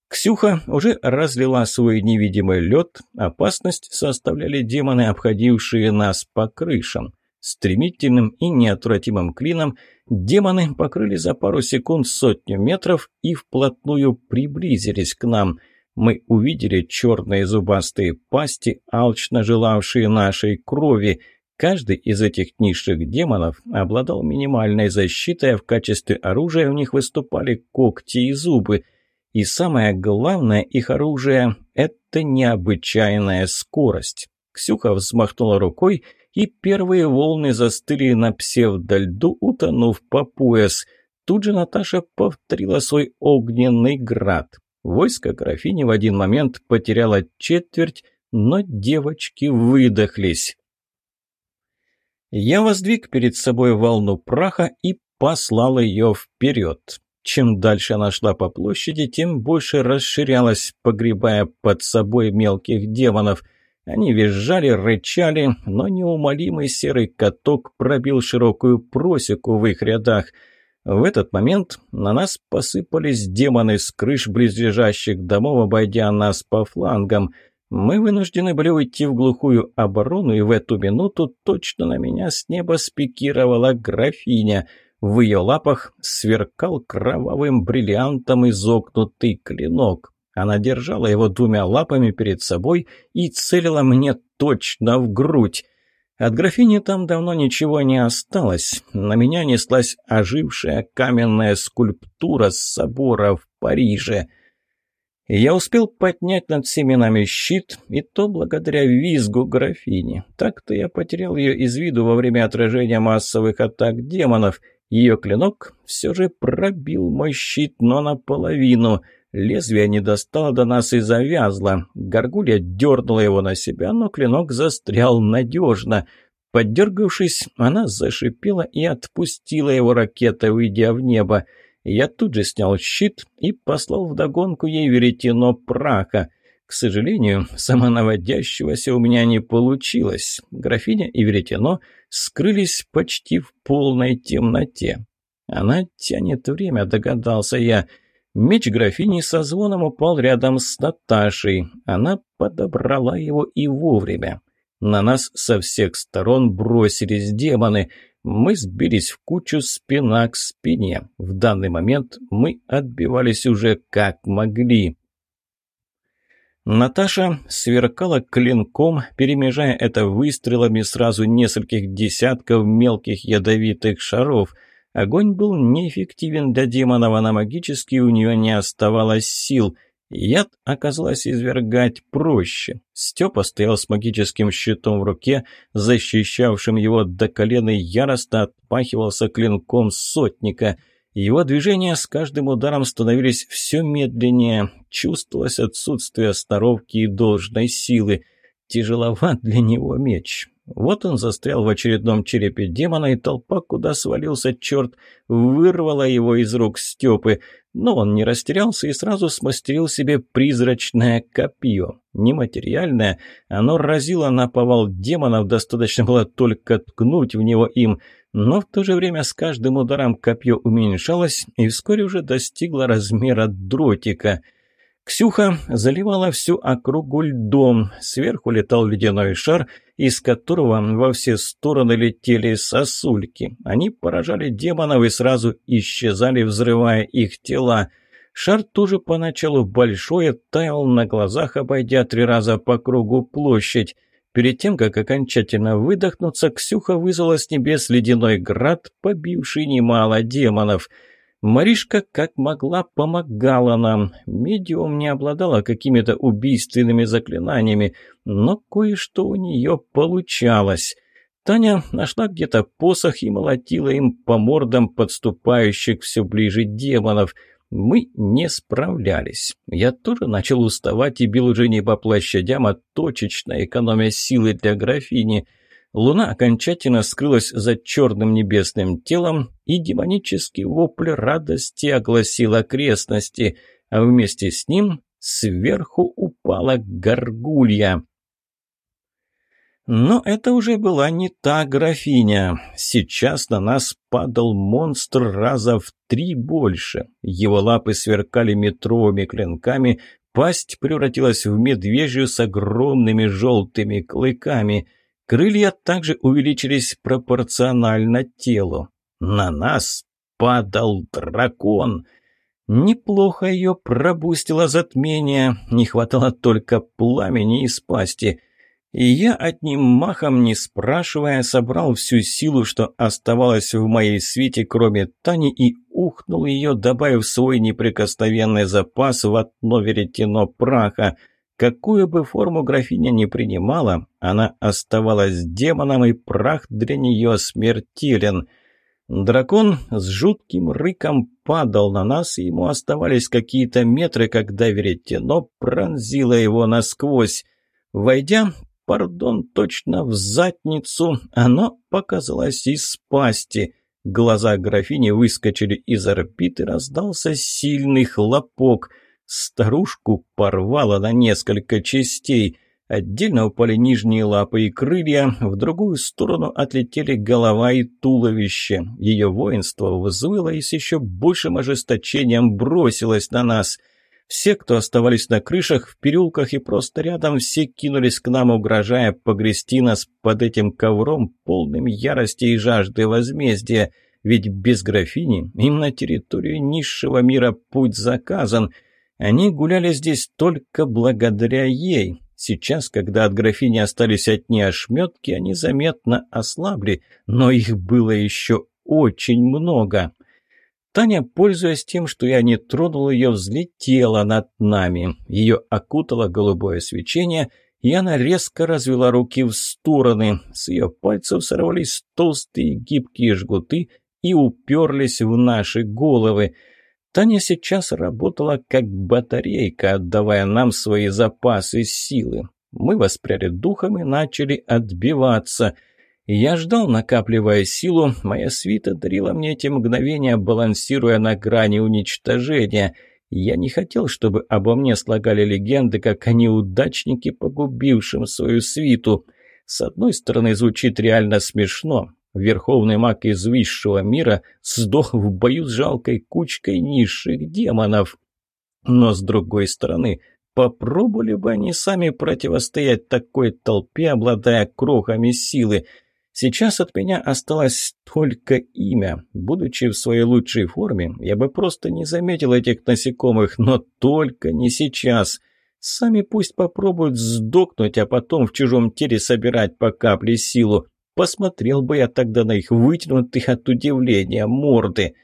Ксюха уже разлила свой невидимый лед, опасность составляли демоны, обходившие нас по крышам. Стремительным и неотвратимым клином демоны покрыли за пару секунд сотню метров и вплотную приблизились к нам. Мы увидели черные зубастые пасти, алчно желавшие нашей крови. Каждый из этих низших демонов обладал минимальной защитой, а в качестве оружия у них выступали когти и зубы – и самое главное, их оружие – это необычайная скорость. Ксюха взмахнула рукой, и первые волны застыли на псевдольду, утонув по пояс. Тут же Наташа повторила свой огненный град. Войско графини в один момент потеряло четверть, но девочки выдохлись. Я воздвиг перед собой волну праха и послал ее вперед. Чем дальше она шла по площади, тем больше расширялась, погребая под собой мелких демонов. Они визжали, рычали, но неумолимый серый каток пробил широкую просеку в их рядах. В этот момент на нас посыпались демоны с крыш близлежащих домов, обойдя нас по флангам. Мы вынуждены были уйти в глухую оборону, и в эту минуту точно на меня с неба спикировала графиня — в ее лапах сверкал кровавым бриллиантом изогнутый клинок. Она держала его двумя лапами перед собой и целила мне точно в грудь. От графини там давно ничего не осталось. На меня неслась ожившая каменная скульптура собора в Париже. Я успел поднять над всеми нами щит, и то благодаря визгу графини. Так-то я потерял ее из виду во время отражения массовых атак демонов — ее клинок все же пробил мой щит, но наполовину. Лезвие не достало до нас и завязло. Горгулья дернула его на себя, но клинок застрял надежно. Поддергавшись, она зашипела и отпустила его ракетой, уйдя в небо. Я тут же снял щит и послал вдогонку ей веретено праха. К сожалению, самонаводящегося у меня не получилось. Графиня и веретено скрылись почти в полной темноте. Она тянет время, догадался я. Меч графини со звоном упал рядом с Наташей. Она подобрала его и вовремя. На нас со всех сторон бросились демоны. Мы сбились в кучу спина к спине. В данный момент мы отбивались уже как могли. Наташа сверкала клинком, перемежая это выстрелами сразу нескольких десятков мелких ядовитых шаров. Огонь был неэффективен для демонов, а на магический у нее не оставалось сил. Яд оказалось извергать проще. Степа стоял с магическим щитом в руке, защищавшим его до колена, яростно отпахивался клинком сотника — его движения с каждым ударом становились все медленнее, чувствовалось отсутствие старовки и должной силы. Тяжеловат для него меч. Вот он застрял в очередном черепе демона, и толпа, куда свалился черт, вырвала его из рук Степы. Но он не растерялся и сразу смастерил себе призрачное копье. Нематериальное, оно разило на повал демонов, достаточно было только ткнуть в него им – но в то же время с каждым ударом копье уменьшалось и вскоре уже достигло размера дротика. Ксюха заливала всю округу льдом, сверху летал ледяной шар, из которого во все стороны летели сосульки. Они поражали демонов и сразу исчезали, взрывая их тела. Шар тоже поначалу большой, таял на глазах, обойдя три раза по кругу площадь. Перед тем, как окончательно выдохнуться, Ксюха вызвала с небес ледяной град, побивший немало демонов. Маришка как могла помогала нам. Медиум не обладала какими-то убийственными заклинаниями, но кое-что у нее получалось. Таня нашла где-то посох и молотила им по мордам подступающих все ближе демонов – мы не справлялись. Я тоже начал уставать и бил уже не по площадям, а точечно, экономя силы для графини. Луна окончательно скрылась за черным небесным телом, и демонический вопль радости огласил окрестности, а вместе с ним сверху упала горгулья. Но это уже была не та графиня. Сейчас на нас падал монстр раза в три больше. Его лапы сверкали метровыми клинками, пасть превратилась в медвежью с огромными желтыми клыками. Крылья также увеличились пропорционально телу. На нас падал дракон. Неплохо ее пробустило затмение, не хватало только пламени из пасти — и я одним махом, не спрашивая, собрал всю силу, что оставалось в моей свете, кроме Тани, и ухнул ее, добавив свой неприкосновенный запас в одно веретено праха. Какую бы форму графиня не принимала, она оставалась демоном, и прах для нее смертелен. Дракон с жутким рыком падал на нас, и ему оставались какие-то метры, когда веретено пронзило его насквозь. Войдя, пардон, точно в задницу, оно показалось из пасти. Глаза графини выскочили из орбиты, раздался сильный хлопок. Старушку порвало на несколько частей. Отдельно упали нижние лапы и крылья, в другую сторону отлетели голова и туловище. Ее воинство взвыло и с еще большим ожесточением бросилось на нас. Все, кто оставались на крышах, в переулках и просто рядом, все кинулись к нам, угрожая погрести нас под этим ковром, полным ярости и жажды возмездия. Ведь без графини им на территорию низшего мира путь заказан. Они гуляли здесь только благодаря ей. Сейчас, когда от графини остались одни ошметки, они заметно ослабли, но их было еще очень много. Таня, пользуясь тем, что я не тронул ее, взлетела над нами. Ее окутало голубое свечение, и она резко развела руки в стороны. С ее пальцев сорвались толстые гибкие жгуты и уперлись в наши головы – Таня сейчас работала как батарейка, отдавая нам свои запасы силы. Мы воспряли духом и начали отбиваться. Я ждал, накапливая силу, моя свита дарила мне эти мгновения, балансируя на грани уничтожения. Я не хотел, чтобы обо мне слагали легенды, как о неудачнике, погубившем свою свиту. С одной стороны, звучит реально смешно, Верховный маг из высшего мира сдох в бою с жалкой кучкой низших демонов. Но с другой стороны, попробовали бы они сами противостоять такой толпе, обладая крохами силы. Сейчас от меня осталось только имя. Будучи в своей лучшей форме, я бы просто не заметил этих насекомых, но только не сейчас. Сами пусть попробуют сдохнуть, а потом в чужом теле собирать по капле силу. Посмотрел бы я тогда на их вытянутых от удивления морды.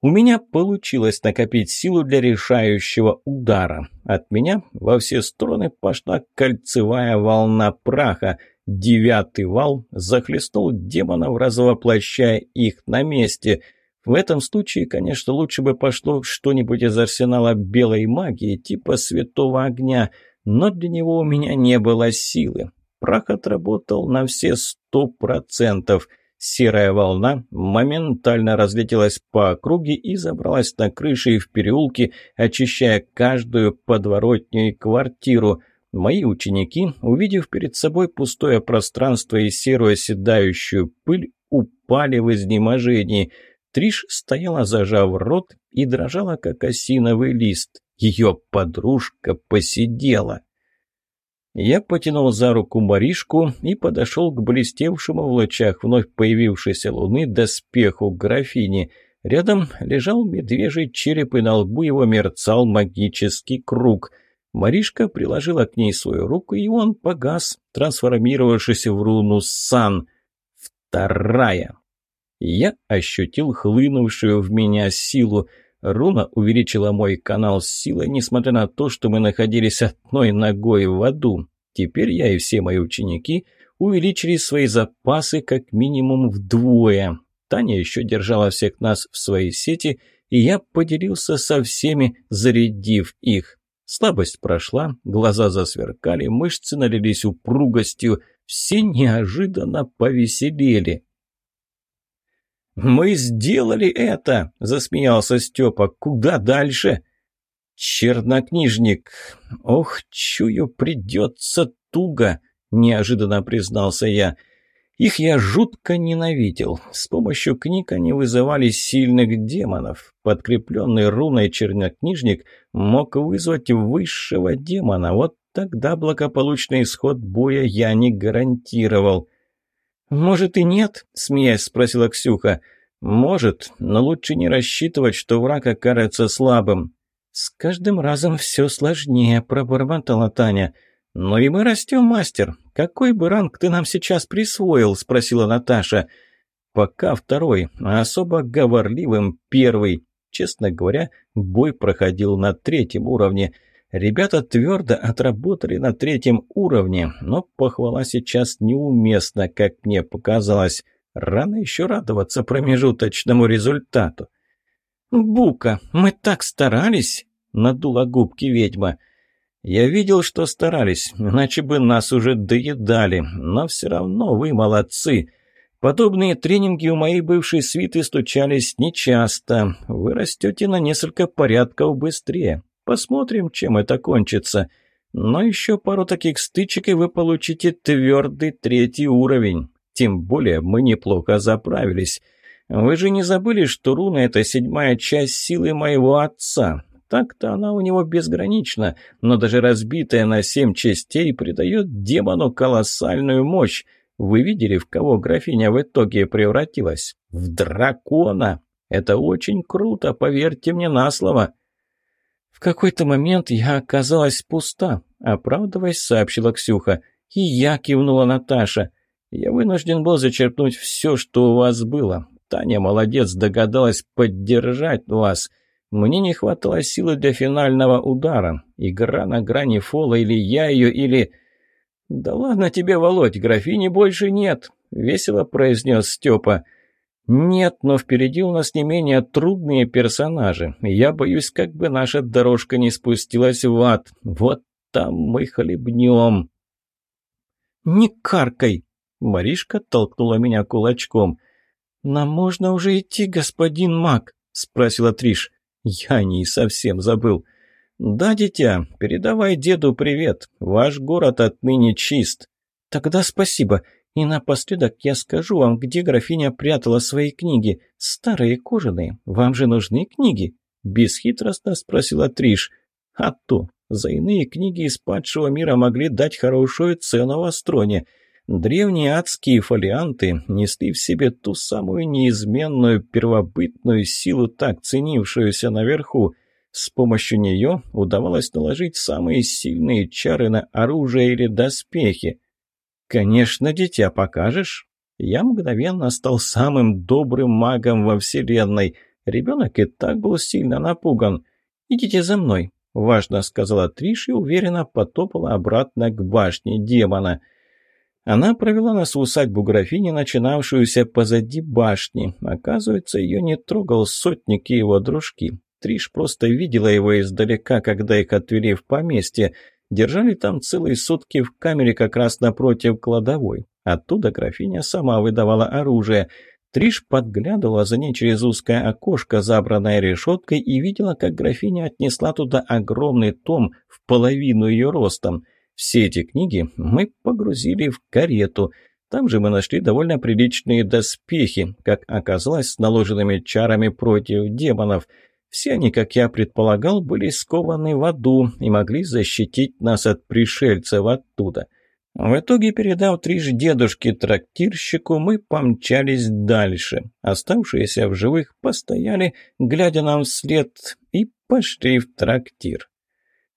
У меня получилось накопить силу для решающего удара. От меня во все стороны пошла кольцевая волна праха. Девятый вал захлестнул демонов, развоплощая их на месте. В этом случае, конечно, лучше бы пошло что-нибудь из арсенала белой магии, типа святого огня, но для него у меня не было силы. Прах отработал на все сто процентов. Серая волна моментально разлетелась по округе и забралась на крыши и в переулки, очищая каждую подворотню и квартиру. Мои ученики, увидев перед собой пустое пространство и серую оседающую пыль, упали в изнеможении. Триш стояла, зажав рот, и дрожала, как осиновый лист. Ее подружка посидела. Я потянул за руку Маришку и подошел к блестевшему в лучах вновь появившейся луны доспеху графини. Рядом лежал медвежий череп, и на лбу его мерцал магический круг. Маришка приложила к ней свою руку, и он погас, трансформировавшись в руну Сан. Вторая. Я ощутил хлынувшую в меня силу. Руна увеличила мой канал с силой, несмотря на то, что мы находились одной ногой в аду. Теперь я и все мои ученики увеличили свои запасы как минимум вдвое. Таня еще держала всех нас в своей сети, и я поделился со всеми, зарядив их. Слабость прошла, глаза засверкали, мышцы налились упругостью, все неожиданно повеселели. «Мы сделали это!» – засмеялся Степа. «Куда дальше?» «Чернокнижник! Ох, чую, придется туго!» – неожиданно признался я. Их я жутко ненавидел. С помощью книг они вызывали сильных демонов. Подкрепленный руной чернокнижник мог вызвать высшего демона. Вот тогда благополучный исход боя я не гарантировал. «Может и нет?» – смеясь спросила Ксюха. «Может, но лучше не рассчитывать, что враг окажется слабым». «С каждым разом все сложнее», – пробормотала Таня. «Ну и мы растем, мастер. Какой бы ранг ты нам сейчас присвоил?» – спросила Наташа. «Пока второй, а особо говорливым первый. Честно говоря, бой проходил на третьем уровне». Ребята твердо отработали на третьем уровне, но похвала сейчас неуместна, как мне показалось. Рано еще радоваться промежуточному результату. «Бука, мы так старались!» — надула губки ведьма. «Я видел, что старались, иначе бы нас уже доедали, но все равно вы молодцы. Подобные тренинги у моей бывшей свиты стучались нечасто. Вы растете на несколько порядков быстрее. Посмотрим, чем это кончится. Но еще пару таких стычек, и вы получите твердый третий уровень. Тем более мы неплохо заправились. Вы же не забыли, что руна — это седьмая часть силы моего отца. Так-то она у него безгранична, но даже разбитая на семь частей придает демону колоссальную мощь. Вы видели, в кого графиня в итоге превратилась? В дракона! Это очень круто, поверьте мне на слово. В какой-то момент я оказалась пуста, оправдываясь, сообщила Ксюха. И я кивнула Наташа. Я вынужден был зачерпнуть все, что у вас было. Таня молодец, догадалась поддержать вас. Мне не хватало силы для финального удара. Игра на грани фола, или я ее, или... «Да ладно тебе, Володь, графини больше нет», — весело произнес Степа. «Нет, но впереди у нас не менее трудные персонажи. Я боюсь, как бы наша дорожка не спустилась в ад. Вот там мы хлебнем». «Не каркай!» — Маришка толкнула меня кулачком. «Нам можно уже идти, господин маг?» — спросила Триш. «Я не совсем забыл». «Да, дитя, передавай деду привет. Ваш город отныне чист». «Тогда спасибо. И напоследок я скажу вам, где графиня прятала свои книги. Старые кожаные. Вам же нужны книги?» Бесхитростно спросила Триш. «А то, за иные книги из падшего мира могли дать хорошую цену в Астроне». Древние адские фолианты несли в себе ту самую неизменную первобытную силу, так ценившуюся наверху. С помощью нее удавалось наложить самые сильные чары на оружие или доспехи. «Конечно, дитя, покажешь?» Я мгновенно стал самым добрым магом во Вселенной. Ребенок и так был сильно напуган. «Идите за мной», — важно сказала Триш и уверенно потопала обратно к башне демона. Она провела нас в усадьбу графини, начинавшуюся позади башни. Оказывается, ее не трогал сотник и его дружки. Триш просто видела его издалека, когда их отвели в поместье. Держали там целые сутки в камере как раз напротив кладовой. Оттуда графиня сама выдавала оружие. Триш подглядывала за ней через узкое окошко, забранное решеткой, и видела, как графиня отнесла туда огромный том в половину ее ростом. Все эти книги мы погрузили в карету. Там же мы нашли довольно приличные доспехи, как оказалось, с наложенными чарами против демонов – все они, как я предполагал, были скованы в аду и могли защитить нас от пришельцев оттуда. В итоге, передав триж дедушке-трактирщику, мы помчались дальше. Оставшиеся в живых постояли, глядя нам вслед, и пошли в трактир.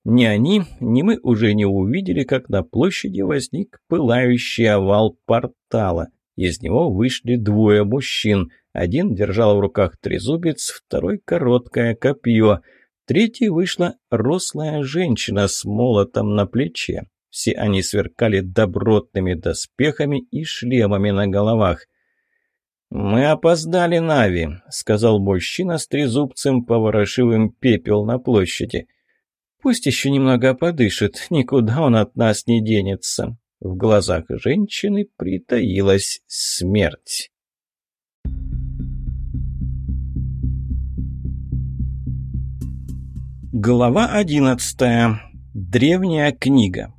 Ни они, ни мы уже не увидели, как на площади возник пылающий овал портала. Из него вышли двое мужчин – один держал в руках трезубец, второй — короткое копье. Третий вышла рослая женщина с молотом на плече. Все они сверкали добротными доспехами и шлемами на головах. «Мы опоздали, Нави», — сказал мужчина с трезубцем, поворошивым пепел на площади. «Пусть еще немного подышит, никуда он от нас не денется». В глазах женщины притаилась смерть. Глава одиннадцатая. Древняя книга.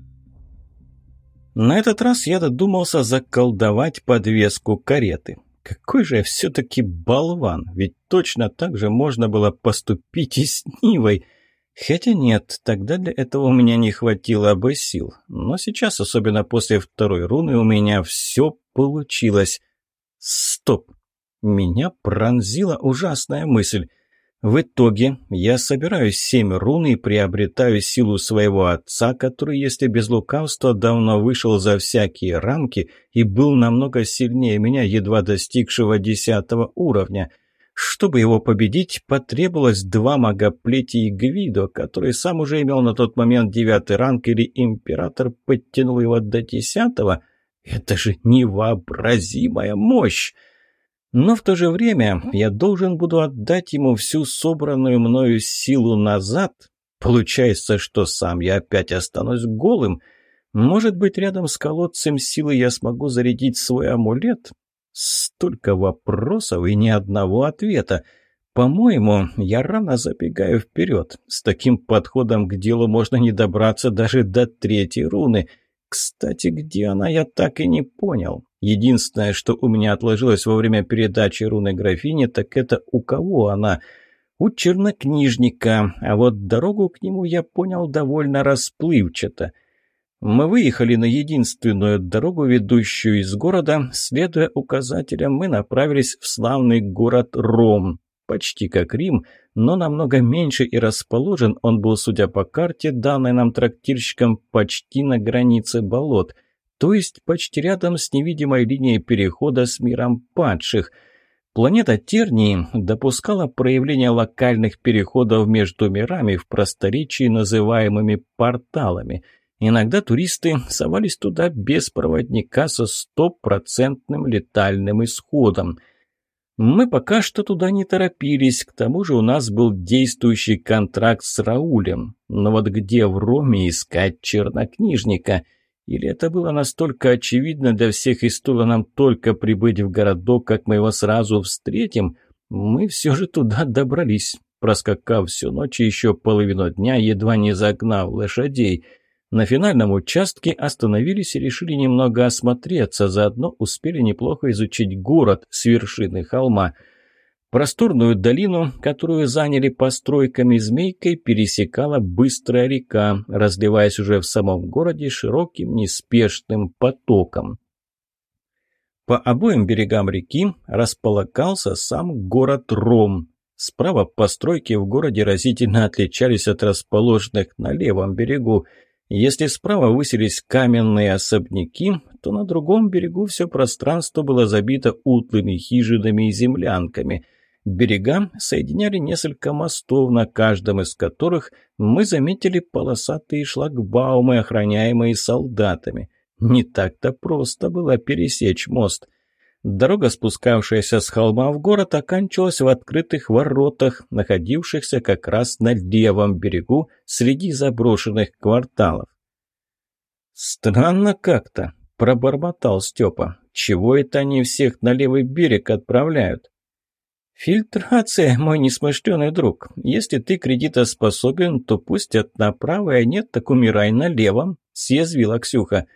На этот раз я додумался заколдовать подвеску кареты. Какой же я все-таки болван, ведь точно так же можно было поступить и с Нивой. Хотя нет, тогда для этого у меня не хватило бы сил. Но сейчас, особенно после второй руны, у меня все получилось. Стоп! Меня пронзила ужасная мысль – в итоге я собираю семь рун и приобретаю силу своего отца, который, если без лукавства, давно вышел за всякие рамки и был намного сильнее меня, едва достигшего десятого уровня. Чтобы его победить, потребовалось два мага плети и Гвидо, который сам уже имел на тот момент девятый ранг, или император подтянул его до десятого. Это же невообразимая мощь! Но в то же время я должен буду отдать ему всю собранную мною силу назад. Получается, что сам я опять останусь голым. Может быть, рядом с колодцем силы я смогу зарядить свой амулет? Столько вопросов и ни одного ответа. По-моему, я рано забегаю вперед. С таким подходом к делу можно не добраться даже до третьей руны. Кстати, где она, я так и не понял. Единственное, что у меня отложилось во время передачи руны графине, так это у кого она – у чернокнижника, а вот дорогу к нему я понял довольно расплывчато. Мы выехали на единственную дорогу, ведущую из города. Следуя указателям, мы направились в славный город Ром. Почти как Рим, но намного меньше и расположен он был, судя по карте, данной нам трактирщиком, почти на границе болот, то есть почти рядом с невидимой линией перехода с миром падших – Планета Тернии допускала проявление локальных переходов между мирами в просторечии, называемыми порталами. Иногда туристы совались туда без проводника со стопроцентным летальным исходом. Мы пока что туда не торопились, к тому же у нас был действующий контракт с Раулем. Но вот где в Роме искать чернокнижника – или это было настолько очевидно для всех и стоило нам только прибыть в городок, как мы его сразу встретим? Мы все же туда добрались, проскакав всю ночь и еще половину дня, едва не загнав лошадей. На финальном участке остановились и решили немного осмотреться, заодно успели неплохо изучить город с вершины холма – Просторную долину, которую заняли постройками змейкой, пересекала быстрая река, разливаясь уже в самом городе широким неспешным потоком. По обоим берегам реки располагался сам город Ром. Справа постройки в городе разительно отличались от расположенных на левом берегу. Если справа высились каменные особняки, то на другом берегу все пространство было забито утлыми хижинами и землянками – Берега соединяли несколько мостов, на каждом из которых мы заметили полосатые шлагбаумы, охраняемые солдатами. Не так-то просто было пересечь мост. Дорога, спускавшаяся с холма в город, оканчивалась в открытых воротах, находившихся как раз на левом берегу среди заброшенных кварталов. «Странно как-то», — пробормотал Степа. «Чего это они всех на левый берег отправляют?» «Фильтрация, мой несмышленый друг. Если ты кредитоспособен, то пустят направо, а нет, так умирай на левом», — съязвила Ксюха.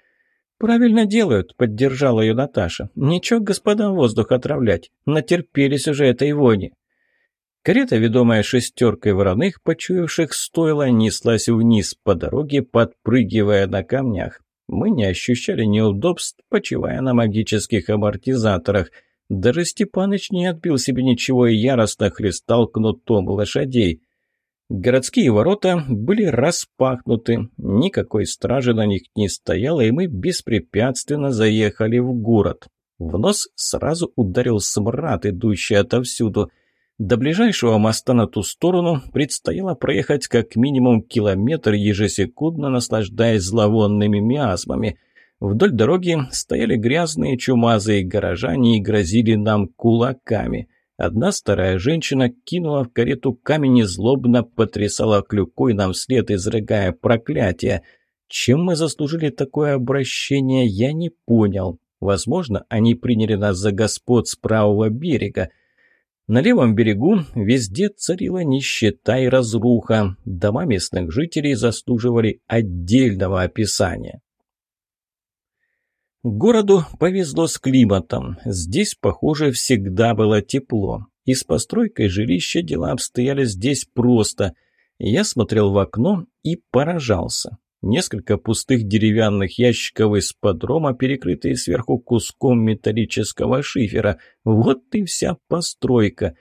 «Правильно делают», — поддержала ее Наташа. «Ничего господам воздух отравлять. Натерпелись уже этой вони». Карета, ведомая шестеркой вороных, почуявших стойло, неслась вниз по дороге, подпрыгивая на камнях. Мы не ощущали неудобств, почивая на магических амортизаторах — даже Степаныч не отбил себе ничего и яростно хлестал кнутом лошадей. Городские ворота были распахнуты, никакой стражи на них не стояло, и мы беспрепятственно заехали в город. В нос сразу ударил смрад, идущий отовсюду. До ближайшего моста на ту сторону предстояло проехать как минимум километр, ежесекундно наслаждаясь зловонными миазмами – Вдоль дороги стояли грязные чумазые горожане и грозили нам кулаками. Одна старая женщина кинула в карету камень и злобно потрясала клюкой нам вслед, изрыгая проклятие. Чем мы заслужили такое обращение, я не понял. Возможно, они приняли нас за господ с правого берега. На левом берегу везде царила нищета и разруха. Дома местных жителей заслуживали отдельного описания. Городу повезло с климатом. Здесь, похоже, всегда было тепло. И с постройкой жилища дела обстояли здесь просто. Я смотрел в окно и поражался. Несколько пустых деревянных ящиков из подрома, перекрытые сверху куском металлического шифера. Вот и вся постройка.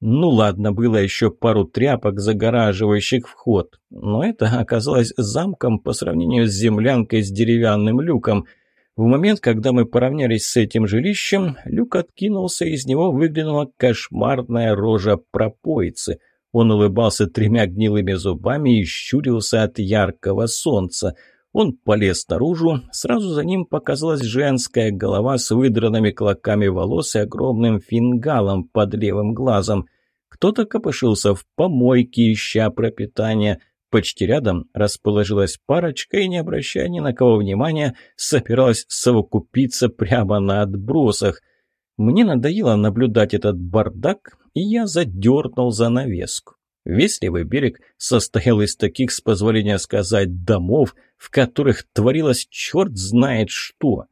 Ну ладно, было еще пару тряпок, загораживающих вход. Но это оказалось замком по сравнению с землянкой с деревянным люком – в момент, когда мы поравнялись с этим жилищем, люк откинулся, из него выглянула кошмарная рожа пропоицы. Он улыбался тремя гнилыми зубами и щурился от яркого солнца. Он полез наружу, сразу за ним показалась женская голова с выдранными клоками волос и огромным фингалом под левым глазом. Кто-то копошился в помойке, ища пропитание – Почти рядом расположилась парочка и, не обращая ни на кого внимания, собиралась совокупиться прямо на отбросах. Мне надоело наблюдать этот бардак, и я задернул занавеску. Весь левый берег состоял из таких, с позволения сказать, домов, в которых творилось черт знает что.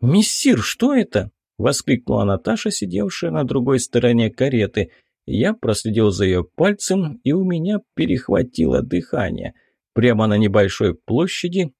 «Мессир, что это?» — воскликнула Наташа, сидевшая на другой стороне кареты. Я проследил за ее пальцем, и у меня перехватило дыхание. Прямо на небольшой площади